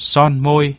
son môi.